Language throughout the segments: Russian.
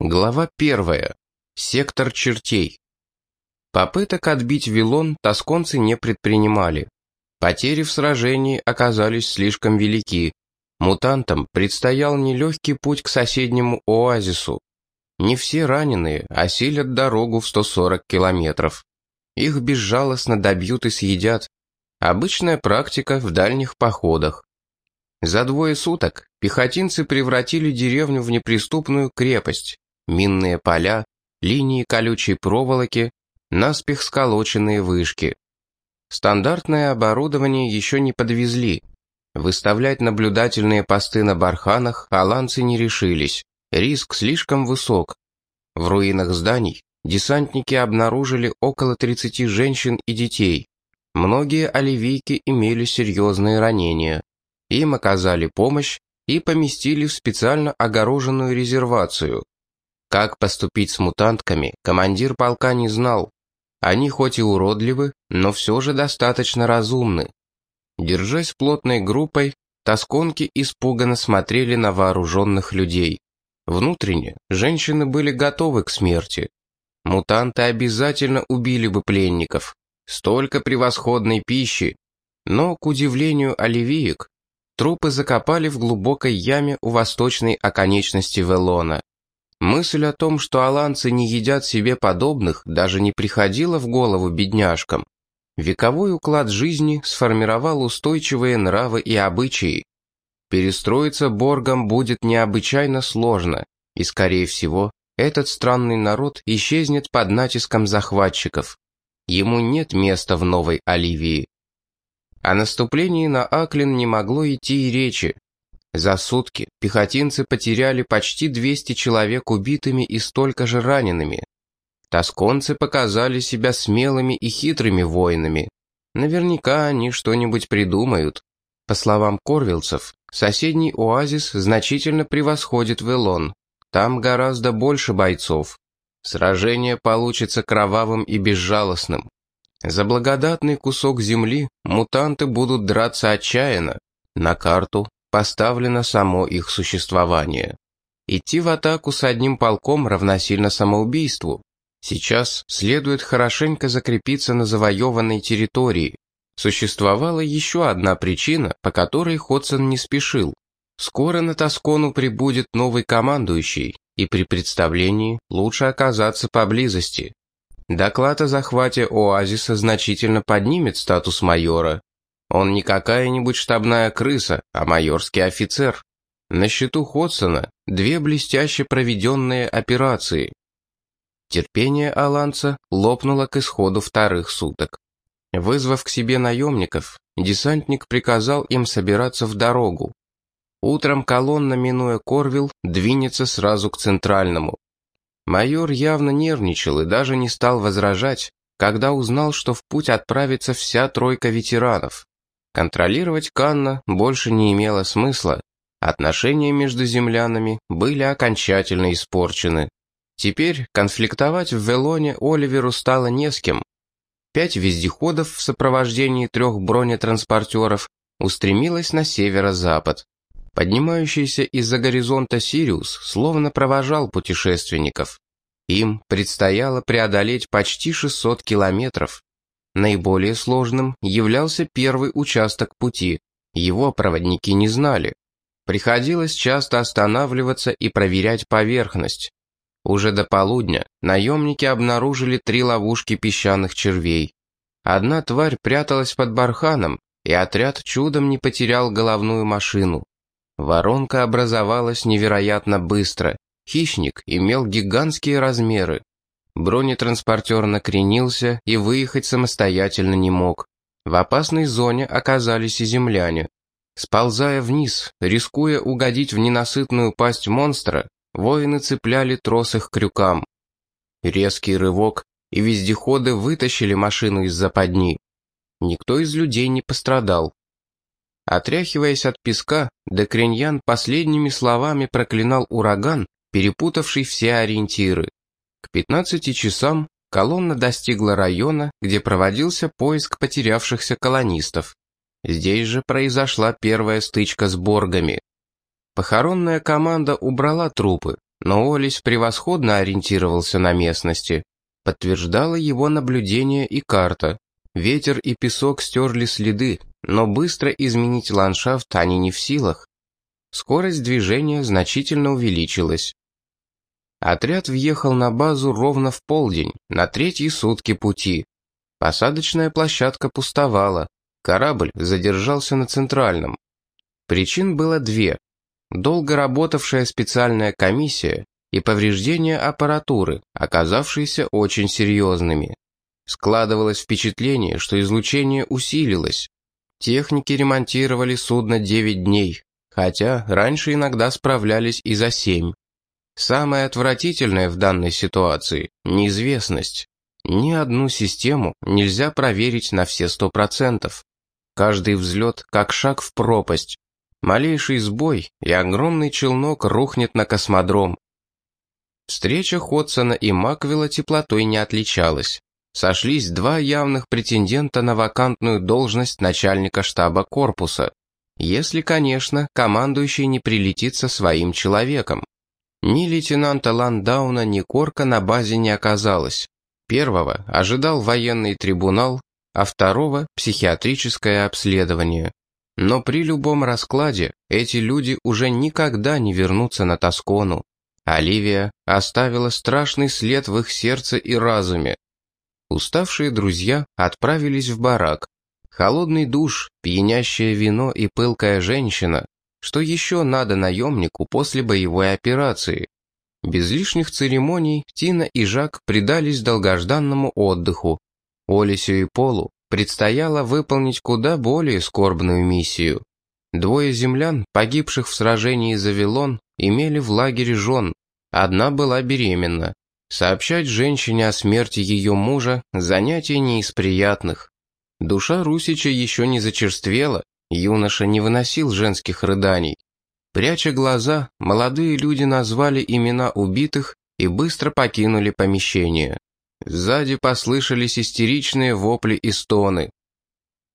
Глава первая. Сектор чертей. Попыток отбить Вилон тосконцы не предпринимали. Потери в сражении оказались слишком велики. Мутантам предстоял нелегкий путь к соседнему оазису. Не все раненые осилят дорогу в 140 километров. Их безжалостно добьют и съедят. Обычная практика в дальних походах. За двое суток пехотинцы превратили деревню в неприступную крепость минные поля, линии колючей проволоки, наспех сколоченные вышки. Стандартное оборудование еще не подвезли. Выставлять наблюдательные посты на барханах аланцы не решились. Риск слишком высок. В руинах зданий десантники обнаружили около 30 женщин и детей. Многие оливийки имели серьезные ранения. Им оказали помощь и поместили в специально огороженную резервацию. Как поступить с мутантками, командир полка не знал. Они хоть и уродливы, но все же достаточно разумны. Держась плотной группой, тосконки испуганно смотрели на вооруженных людей. Внутренне женщины были готовы к смерти. Мутанты обязательно убили бы пленников. Столько превосходной пищи. Но, к удивлению оливиек, трупы закопали в глубокой яме у восточной оконечности Велона. Мысль о том, что аланцы не едят себе подобных, даже не приходила в голову бедняжкам. Вековой уклад жизни сформировал устойчивые нравы и обычаи. Перестроиться Боргам будет необычайно сложно, и, скорее всего, этот странный народ исчезнет под натиском захватчиков. Ему нет места в Новой Оливии. О наступлении на Аклин не могло идти и речи, за сутки пехотинцы потеряли почти 200 человек убитыми и столько же ранеными. Тосконцы показали себя смелыми и хитрыми воинами. Наверняка они что-нибудь придумают. По словам корвилцев, соседний оазис значительно превосходит Велон. Там гораздо больше бойцов. Сражение получится кровавым и безжалостным. За благодатный кусок земли мутанты будут драться отчаянно. На карту поставлено само их существование. Идти в атаку с одним полком равносильно самоубийству. Сейчас следует хорошенько закрепиться на завоеванной территории. Существовала еще одна причина, по которой Ходсон не спешил. Скоро на Тоскону прибудет новый командующий, и при представлении лучше оказаться поблизости. Доклад о захвате оазиса значительно поднимет статус майора, он не какая-нибудь штабная крыса, а майорский офицер. На счету Ходсона две блестяще проведенные операции. Терпение Аланца лопнуло к исходу вторых суток. Вызвав к себе наемников, десантник приказал им собираться в дорогу. Утром колонна, минуя Корвилл, двинется сразу к центральному. Майор явно нервничал и даже не стал возражать, когда узнал, что в путь отправится вся тройка ветеранов. Контролировать Канна больше не имело смысла. Отношения между землянами были окончательно испорчены. Теперь конфликтовать в Велоне Оливеру стало не с кем. Пять вездеходов в сопровождении трех бронетранспортеров устремилось на северо-запад. Поднимающийся из-за горизонта Сириус словно провожал путешественников. Им предстояло преодолеть почти 600 километров. Наиболее сложным являлся первый участок пути. Его проводники не знали. Приходилось часто останавливаться и проверять поверхность. Уже до полудня наемники обнаружили три ловушки песчаных червей. Одна тварь пряталась под барханом, и отряд чудом не потерял головную машину. Воронка образовалась невероятно быстро. Хищник имел гигантские размеры. Бронетранспортер накренился и выехать самостоятельно не мог. В опасной зоне оказались и земляне. Сползая вниз, рискуя угодить в ненасытную пасть монстра, воины цепляли тросы к крюкам. Резкий рывок, и вездеходы вытащили машину из западни. Никто из людей не пострадал. Отряхиваясь от песка, Декриньян последними словами проклинал ураган, перепутавший все ориентиры. К 15 часам колонна достигла района, где проводился поиск потерявшихся колонистов. Здесь же произошла первая стычка с боргами. Похоронная команда убрала трупы, но Олесь превосходно ориентировался на местности. Подтверждало его наблюдение и карта. Ветер и песок стерли следы, но быстро изменить ландшафт они не в силах. Скорость движения значительно увеличилась. Отряд въехал на базу ровно в полдень, на третьи сутки пути. Посадочная площадка пустовала, корабль задержался на центральном. Причин было две. Долго работавшая специальная комиссия и повреждения аппаратуры, оказавшиеся очень серьезными. Складывалось впечатление, что излучение усилилось. Техники ремонтировали судно 9 дней, хотя раньше иногда справлялись и за 7. Самое отвратительное в данной ситуации – неизвестность. Ни одну систему нельзя проверить на все сто процентов. Каждый взлет как шаг в пропасть. Малейший сбой, и огромный челнок рухнет на космодром. Встреча Ходсона и Маквилла теплотой не отличалась. Сошлись два явных претендента на вакантную должность начальника штаба корпуса. Если, конечно, командующий не прилетит со своим человеком. Ни лейтенанта Ландауна, ни Корка на базе не оказалось. Первого ожидал военный трибунал, а второго – психиатрическое обследование. Но при любом раскладе эти люди уже никогда не вернутся на Тоскону. Оливия оставила страшный след в их сердце и разуме. Уставшие друзья отправились в барак. Холодный душ, пьянящее вино и пылкая женщина что еще надо наемнику после боевой операции? Без лишних церемоний Тина и Жак предались долгожданному отдыху. Олесю и Полу предстояло выполнить куда более скорбную миссию. Двое землян, погибших в сражении за Вилон, имели в лагере жен. Одна была беременна. Сообщать женщине о смерти ее мужа – занятие не из приятных. Душа Русича еще не зачерствела, Юноша не выносил женских рыданий. Пряча глаза, молодые люди назвали имена убитых и быстро покинули помещение. Сзади послышались истеричные вопли и стоны.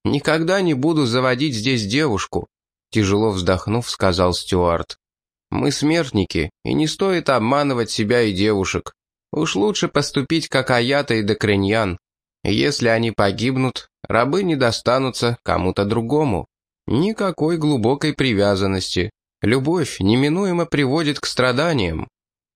«Никогда не буду заводить здесь девушку», — тяжело вздохнув, сказал Стюарт. «Мы смертники, и не стоит обманывать себя и девушек. Уж лучше поступить, как Аята и Докриньян. Если они погибнут, рабы не достанутся кому-то другому». Никакой глубокой привязанности. Любовь неминуемо приводит к страданиям.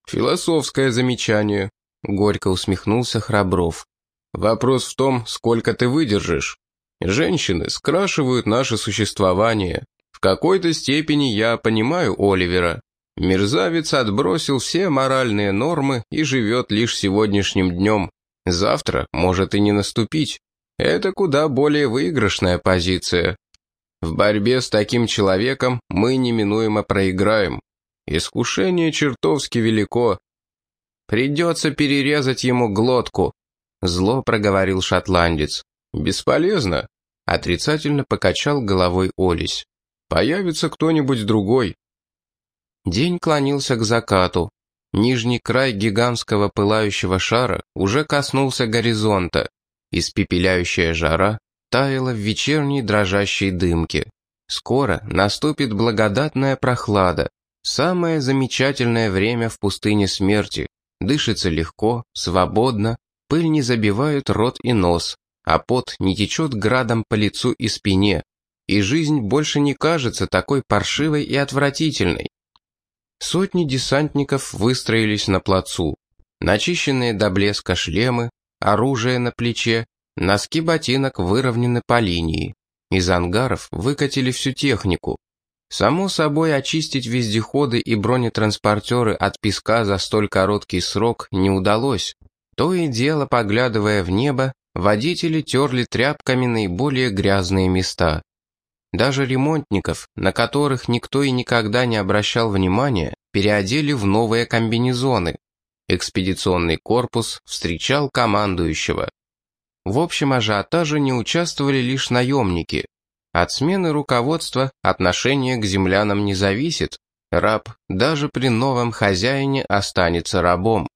Философское замечание, горько усмехнулся Храбров. Вопрос в том, сколько ты выдержишь. Женщины скрашивают наше существование. В какой-то степени я понимаю Оливера. Мерзавец отбросил все моральные нормы и живет лишь сегодняшним днем. Завтра может и не наступить. Это куда более выигрышная позиция. В борьбе с таким человеком мы неминуемо проиграем. Искушение чертовски велико. Придется перерезать ему глотку. Зло проговорил шотландец. Бесполезно. Отрицательно покачал головой Олесь. Появится кто-нибудь другой. День клонился к закату. Нижний край гигантского пылающего шара уже коснулся горизонта. Испепеляющая жара таяла в вечерней дрожащей дымке. Скоро наступит благодатная прохлада. Самое замечательное время в пустыне смерти. Дышится легко, свободно, пыль не забивает рот и нос, а пот не течет градом по лицу и спине. И жизнь больше не кажется такой паршивой и отвратительной. Сотни десантников выстроились на плацу. Начищенные до блеска шлемы, оружие на плече, Носки ботинок выровнены по линии. Из ангаров выкатили всю технику. Само собой, очистить вездеходы и бронетранспортеры от песка за столь короткий срок не удалось. То и дело, поглядывая в небо, водители терли тряпками наиболее грязные места. Даже ремонтников, на которых никто и никогда не обращал внимания, переодели в новые комбинезоны. Экспедиционный корпус встречал командующего. В общем ажиотаже не участвовали лишь наемники. От смены руководства отношение к землянам не зависит. Раб даже при новом хозяине останется рабом.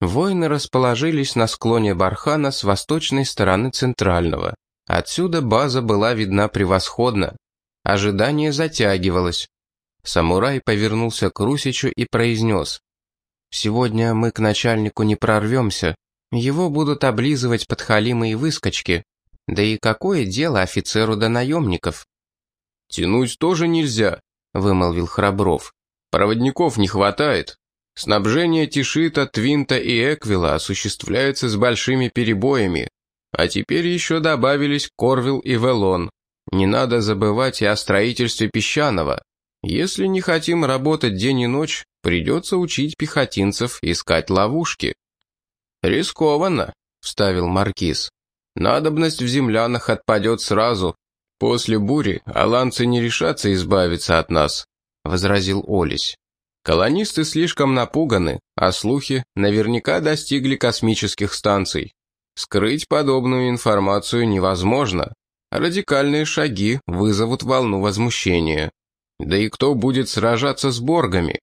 Воины расположились на склоне бархана с восточной стороны центрального. Отсюда база была видна превосходно. Ожидание затягивалось. Самурай повернулся к Русичу и произнес. Сегодня мы к начальнику не прорвемся. Его будут облизывать подхалимы и выскочки. Да и какое дело офицеру до наемников?» «Тянуть тоже нельзя», — вымолвил Храбров. «Проводников не хватает. Снабжение Тишита, Твинта и Эквила осуществляется с большими перебоями. А теперь еще добавились Корвил и Велон. Не надо забывать и о строительстве песчаного. Если не хотим работать день и ночь, придется учить пехотинцев искать ловушки». «Рискованно», — вставил Маркиз. «Надобность в землянах отпадет сразу. После бури аланцы не решатся избавиться от нас», — возразил Олесь. «Колонисты слишком напуганы, а слухи наверняка достигли космических станций. Скрыть подобную информацию невозможно. Радикальные шаги вызовут волну возмущения. Да и кто будет сражаться с боргами?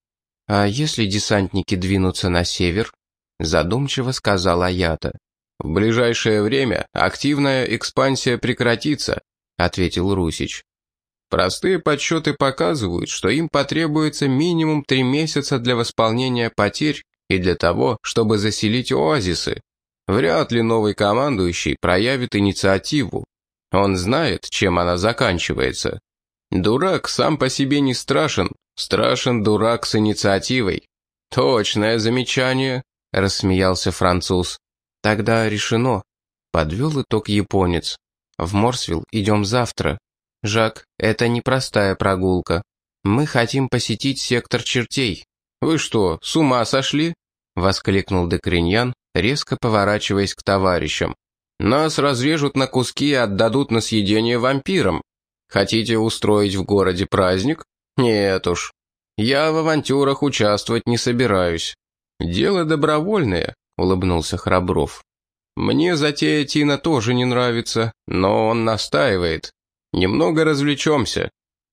А если десантники двинутся на север? Задумчиво сказал Аята. В ближайшее время активная экспансия прекратится, ответил Русич. Простые подсчеты показывают, что им потребуется минимум три месяца для восполнения потерь и для того, чтобы заселить оазисы. Вряд ли новый командующий проявит инициативу. Он знает, чем она заканчивается. Дурак сам по себе не страшен, страшен дурак с инициативой. Точное замечание, рассмеялся француз. Тогда решено. Подвел итог японец. В Морсвилл идем завтра. Жак, это непростая прогулка. Мы хотим посетить сектор чертей. Вы что, с ума сошли? Воскликнул Декриньян, резко поворачиваясь к товарищам. Нас разрежут на куски и отдадут на съедение вампирам. Хотите устроить в городе праздник? Нет уж. Я в авантюрах участвовать не собираюсь. Дело добровольное, улыбнулся Храбров. Мне затея Тина тоже не нравится, но он настаивает. Немного развлечемся.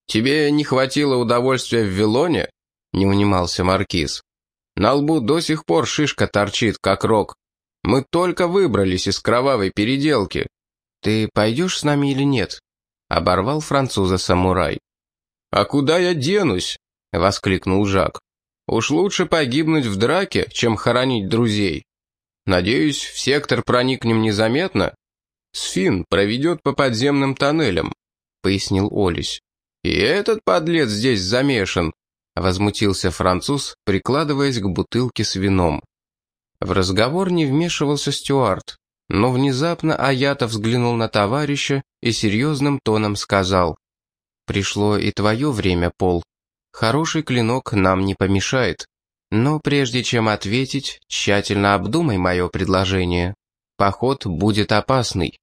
Тебе не хватило удовольствия в Вилоне? Не унимался Маркиз. На лбу до сих пор шишка торчит, как рог. Мы только выбрались из кровавой переделки. Ты пойдешь с нами или нет? Оборвал француза самурай. «А куда я денусь?» — воскликнул Жак. «Уж лучше погибнуть в драке, чем хоронить друзей. Надеюсь, в сектор проникнем незаметно?» «Сфин проведет по подземным тоннелям», — пояснил Олесь. «И этот подлец здесь замешан», — возмутился француз, прикладываясь к бутылке с вином. В разговор не вмешивался Стюарт, но внезапно Аята взглянул на товарища и серьезным тоном сказал. «Пришло и твое время, Пол. Хороший клинок нам не помешает. Но прежде чем ответить, тщательно обдумай мое предложение. Поход будет опасный».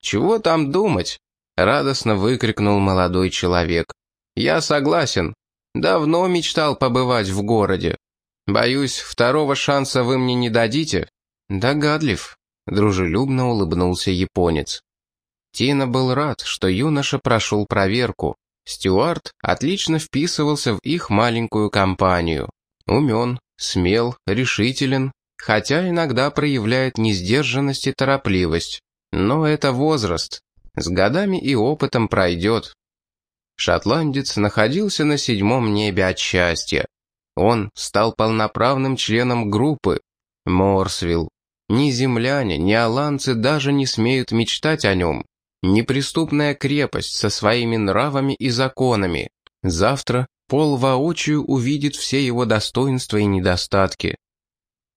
«Чего там думать?» — радостно выкрикнул молодой человек. «Я согласен. Давно мечтал побывать в городе. Боюсь, второго шанса вы мне не дадите?» «Догадлив», — дружелюбно улыбнулся японец. Тина был рад, что юноша прошел проверку. Стюарт отлично вписывался в их маленькую компанию. Умен, смел, решителен, хотя иногда проявляет несдержанность и торопливость. Но это возраст. С годами и опытом пройдет. Шотландец находился на седьмом небе от счастья. Он стал полноправным членом группы. Морсвилл. Ни земляне, ни аланцы даже не смеют мечтать о нем. Неприступная крепость со своими нравами и законами. Завтра Пол воочию увидит все его достоинства и недостатки.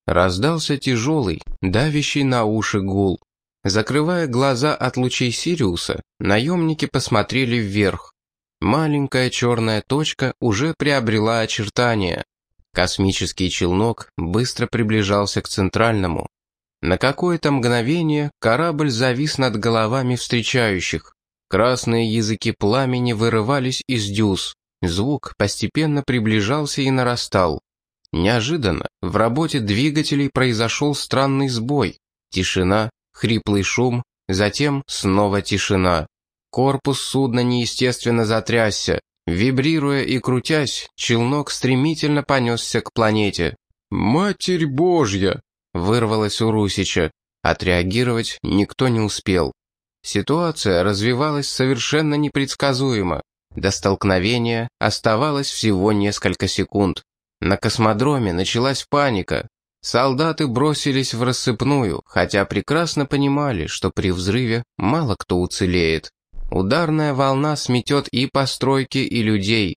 Раздался тяжелый, давящий на уши гул. Закрывая глаза от лучей Сириуса, наемники посмотрели вверх. Маленькая черная точка уже приобрела очертания. Космический челнок быстро приближался к центральному. На какое-то мгновение корабль завис над головами встречающих. Красные языки пламени вырывались из дюз. Звук постепенно приближался и нарастал. Неожиданно в работе двигателей произошел странный сбой. Тишина, хриплый шум, затем снова тишина. Корпус судна неестественно затрясся. Вибрируя и крутясь, челнок стремительно понесся к планете. «Матерь Божья!» — вырвалось у Русича. Отреагировать никто не успел. Ситуация развивалась совершенно непредсказуемо. До столкновения оставалось всего несколько секунд. На космодроме началась паника. Солдаты бросились в рассыпную, хотя прекрасно понимали, что при взрыве мало кто уцелеет. Ударная волна сметет и постройки, и людей.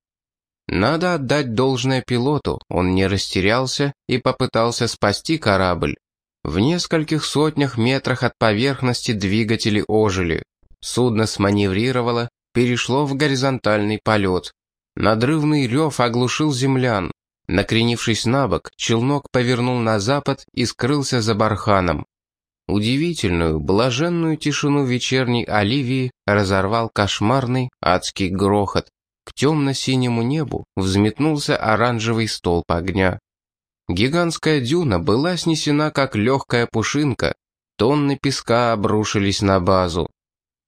Надо отдать должное пилоту, он не растерялся и попытался спасти корабль. В нескольких сотнях метрах от поверхности двигатели ожили. Судно сманеврировало, перешло в горизонтальный полет. Надрывный рев оглушил землян. Накренившись на бок, челнок повернул на запад и скрылся за барханом. Удивительную, блаженную тишину вечерней Оливии разорвал кошмарный адский грохот. К темно-синему небу взметнулся оранжевый столб огня. Гигантская дюна была снесена как легкая пушинка, тонны песка обрушились на базу.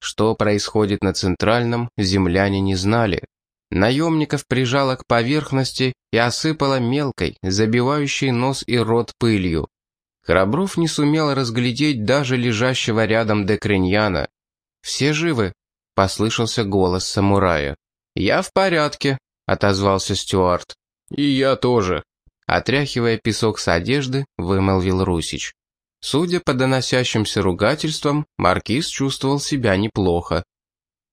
Что происходит на Центральном, земляне не знали. Наемников прижало к поверхности и осыпало мелкой, забивающей нос и рот пылью. Храбров не сумел разглядеть даже лежащего рядом Декриньяна. «Все живы?» — послышался голос самурая. «Я в порядке», — отозвался Стюарт. «И я тоже», — отряхивая песок с одежды, вымолвил Русич. Судя по доносящимся ругательствам, Маркиз чувствовал себя неплохо.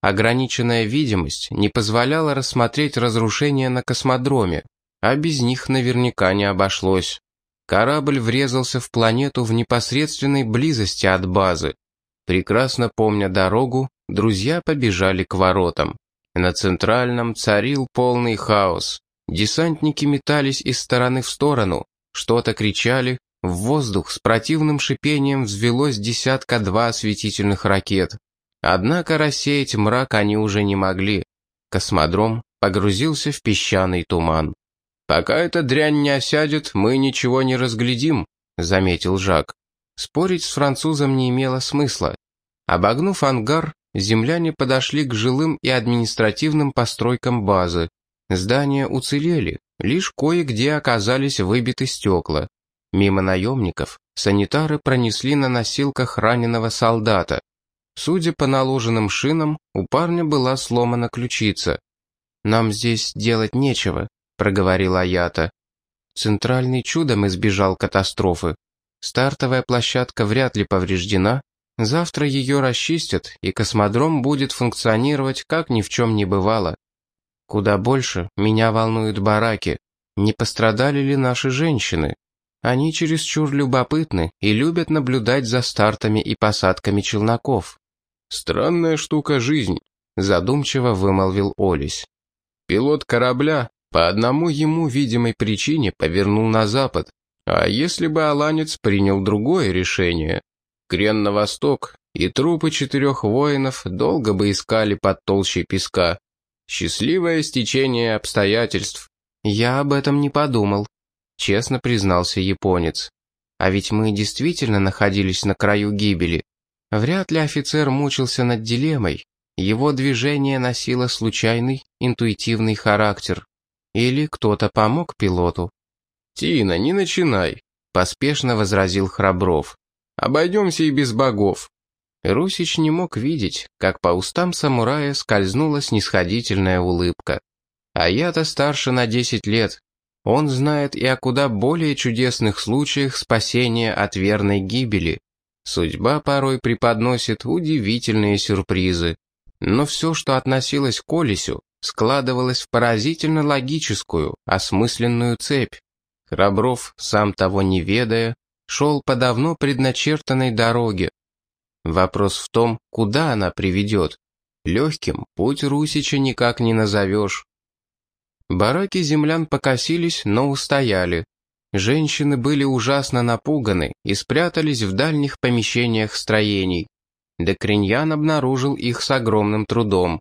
Ограниченная видимость не позволяла рассмотреть разрушения на космодроме, а без них наверняка не обошлось. Корабль врезался в планету в непосредственной близости от базы. Прекрасно помня дорогу, друзья побежали к воротам. На центральном царил полный хаос. Десантники метались из стороны в сторону, что-то кричали, в воздух с противным шипением взвелось десятка-два осветительных ракет. Однако рассеять мрак они уже не могли. Космодром погрузился в песчаный туман. «Пока эта дрянь не осядет, мы ничего не разглядим», — заметил Жак. Спорить с французом не имело смысла. Обогнув ангар, земляне подошли к жилым и административным постройкам базы. Здания уцелели, лишь кое-где оказались выбиты стекла. Мимо наемников санитары пронесли на носилках раненого солдата. Судя по наложенным шинам, у парня была сломана ключица. «Нам здесь делать нечего», — проговорила Аята. Центральный чудом избежал катастрофы. Стартовая площадка вряд ли повреждена. Завтра ее расчистят, и космодром будет функционировать, как ни в чем не бывало. Куда больше меня волнуют бараки. Не пострадали ли наши женщины? Они чересчур любопытны и любят наблюдать за стартами и посадками челноков. «Странная штука жизнь», — задумчиво вымолвил Олесь. «Пилот корабля по одному ему видимой причине повернул на запад. А если бы Аланец принял другое решение? Крен на восток, и трупы четырех воинов долго бы искали под толщей песка. Счастливое стечение обстоятельств. Я об этом не подумал, честно признался японец. А ведь мы действительно находились на краю гибели. Вряд ли офицер мучился над дилеммой. Его движение носило случайный, интуитивный характер. Или кто-то помог пилоту? «Тина, не начинай», — поспешно возразил Храбров. «Обойдемся и без богов». Русич не мог видеть, как по устам самурая скользнула снисходительная улыбка. А я-то старше на десять лет. Он знает и о куда более чудесных случаях спасения от верной гибели. Судьба порой преподносит удивительные сюрпризы. Но все, что относилось к Олесю, складывалось в поразительно логическую, осмысленную цепь. Храбров, сам того не ведая, шел по давно предначертанной дороге. Вопрос в том, куда она приведет. Легким путь Русича никак не назовешь. Бараки землян покосились, но устояли. Женщины были ужасно напуганы и спрятались в дальних помещениях строений. Декриньян обнаружил их с огромным трудом.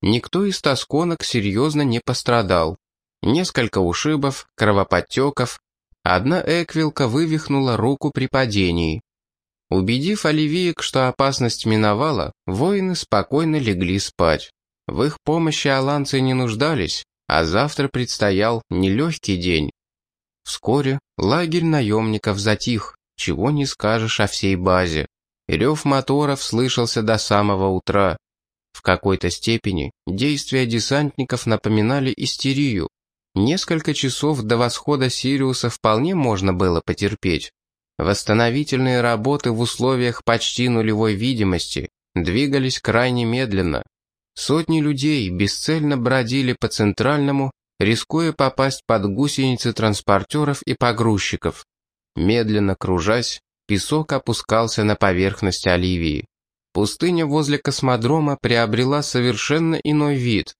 Никто из тосконок серьезно не пострадал. Несколько ушибов, кровоподтеков. Одна эквилка вывихнула руку при падении. Убедив оливиек, что опасность миновала, воины спокойно легли спать. В их помощи аланцы не нуждались, а завтра предстоял нелегкий день. Вскоре лагерь наемников затих, чего не скажешь о всей базе. Рев моторов слышался до самого утра. В какой-то степени действия десантников напоминали истерию. Несколько часов до восхода Сириуса вполне можно было потерпеть. Восстановительные работы в условиях почти нулевой видимости двигались крайне медленно. Сотни людей бесцельно бродили по центральному, рискуя попасть под гусеницы транспортеров и погрузчиков. Медленно кружась, песок опускался на поверхность Оливии. Пустыня возле космодрома приобрела совершенно иной вид.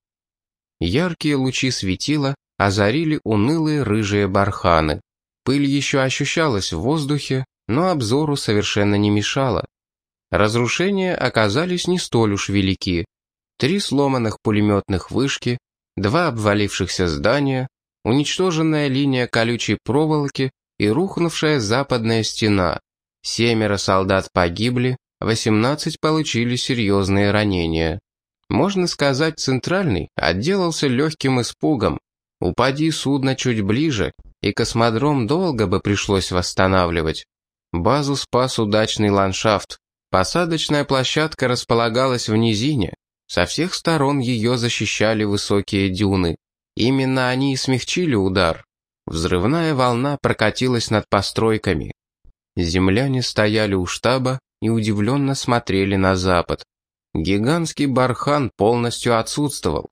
Яркие лучи светила озарили унылые рыжие барханы. Пыль еще ощущалась в воздухе, но обзору совершенно не мешала. Разрушения оказались не столь уж велики. Три сломанных пулеметных вышки, два обвалившихся здания, уничтоженная линия колючей проволоки и рухнувшая западная стена. Семеро солдат погибли, 18 получили серьезные ранения. Можно сказать, центральный отделался легким испугом. Упади судно чуть ближе, и космодром долго бы пришлось восстанавливать. Базу спас удачный ландшафт. Посадочная площадка располагалась в низине. Со всех сторон ее защищали высокие дюны. Именно они и смягчили удар. Взрывная волна прокатилась над постройками. Земляне стояли у штаба и удивленно смотрели на запад. Гигантский бархан полностью отсутствовал.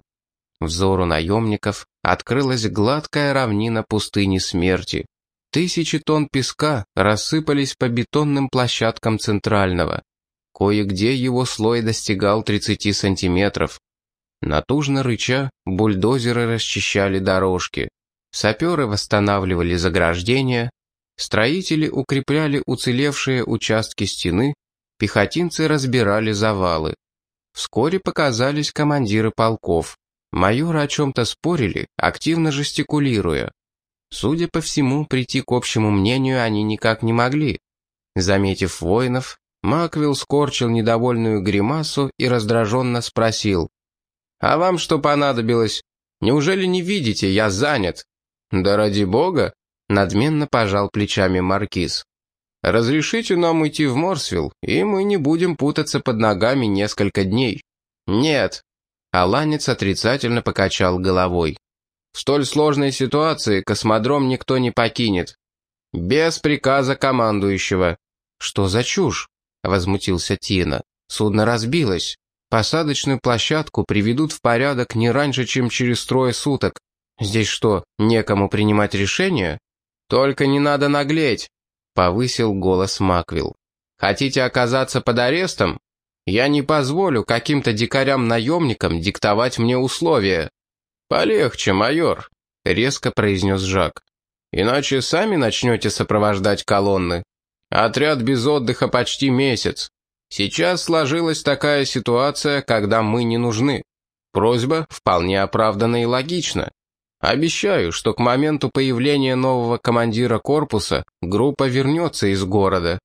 Взору наемников открылась гладкая равнина пустыни смерти. Тысячи тонн песка рассыпались по бетонным площадкам центрального. Кое-где его слой достигал 30 сантиметров. Натужно рыча, бульдозеры расчищали дорожки. Саперы восстанавливали заграждения, строители укрепляли уцелевшие участки стены, пехотинцы разбирали завалы. Вскоре показались командиры полков. Майоры о чем-то спорили, активно жестикулируя. Судя по всему, прийти к общему мнению они никак не могли. Заметив воинов, Маквилл скорчил недовольную гримасу и раздраженно спросил. «А вам что понадобилось? Неужели не видите, я занят?» «Да ради бога!» — надменно пожал плечами Маркиз. «Разрешите нам уйти в Морсвилл, и мы не будем путаться под ногами несколько дней». «Нет», Аланец отрицательно покачал головой. В столь сложной ситуации космодром никто не покинет. Без приказа командующего. Что за чушь? Возмутился Тина. Судно разбилось. Посадочную площадку приведут в порядок не раньше, чем через трое суток. Здесь что, некому принимать решения? Только не надо наглеть, повысил голос Маквилл. Хотите оказаться под арестом? Я не позволю каким-то дикарям-наемникам диктовать мне условия». «Полегче, майор», — резко произнес Жак. «Иначе сами начнете сопровождать колонны. Отряд без отдыха почти месяц. Сейчас сложилась такая ситуация, когда мы не нужны. Просьба вполне оправдана и логична. Обещаю, что к моменту появления нового командира корпуса группа вернется из города.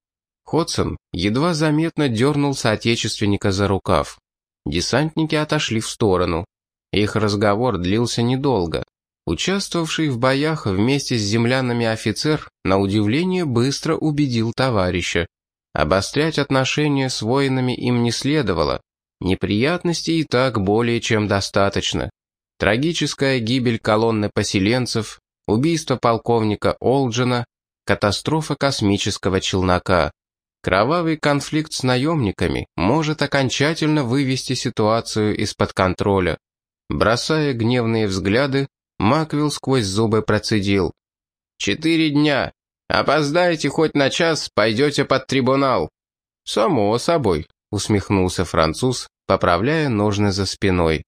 Ходсон едва заметно дернул соотечественника за рукав. Десантники отошли в сторону. Их разговор длился недолго. Участвовавший в боях вместе с землянами офицер, на удивление, быстро убедил товарища. Обострять отношения с воинами им не следовало. Неприятностей и так более чем достаточно. Трагическая гибель колонны поселенцев, убийство полковника Олджина, катастрофа космического челнока. Кровавый конфликт с наемниками может окончательно вывести ситуацию из-под контроля. Бросая гневные взгляды, Маквилл сквозь зубы процедил. «Четыре дня. Опоздаете хоть на час, пойдете под трибунал». «Само собой», — усмехнулся француз, поправляя ножны за спиной.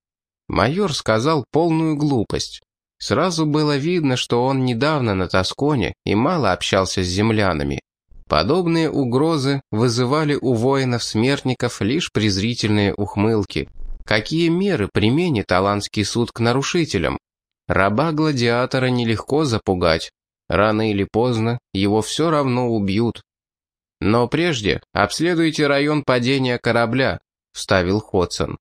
Майор сказал полную глупость. Сразу было видно, что он недавно на Тосконе и мало общался с землянами. Подобные угрозы вызывали у воинов-смертников лишь презрительные ухмылки. Какие меры применит Аланский суд к нарушителям? Раба-гладиатора нелегко запугать. Рано или поздно его все равно убьют. «Но прежде обследуйте район падения корабля», — вставил Ходсон.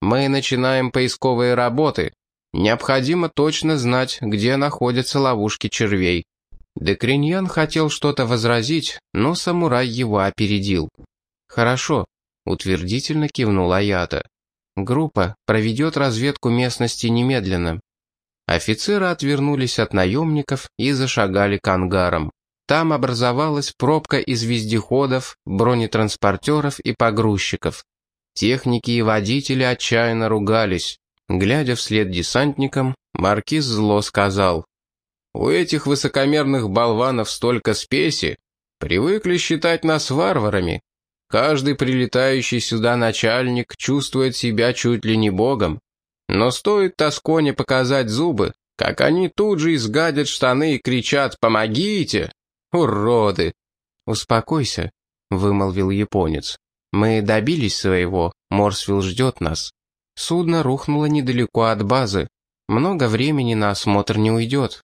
«Мы начинаем поисковые работы. Необходимо точно знать, где находятся ловушки червей. Декриньян хотел что-то возразить, но самурай его опередил. «Хорошо», — утвердительно кивнул Аята. «Группа проведет разведку местности немедленно». Офицеры отвернулись от наемников и зашагали к ангарам. Там образовалась пробка из вездеходов, бронетранспортеров и погрузчиков. Техники и водители отчаянно ругались. Глядя вслед десантникам, маркиз зло сказал. «У этих высокомерных болванов столько спеси, привыкли считать нас варварами. Каждый прилетающий сюда начальник чувствует себя чуть ли не богом. Но стоит Тосконе показать зубы, как они тут же изгадят штаны и кричат «Помогите!» Уроды!» «Успокойся», — вымолвил японец. «Мы добились своего, Морсвилл ждет нас. Судно рухнуло недалеко от базы. Много времени на осмотр не уйдет.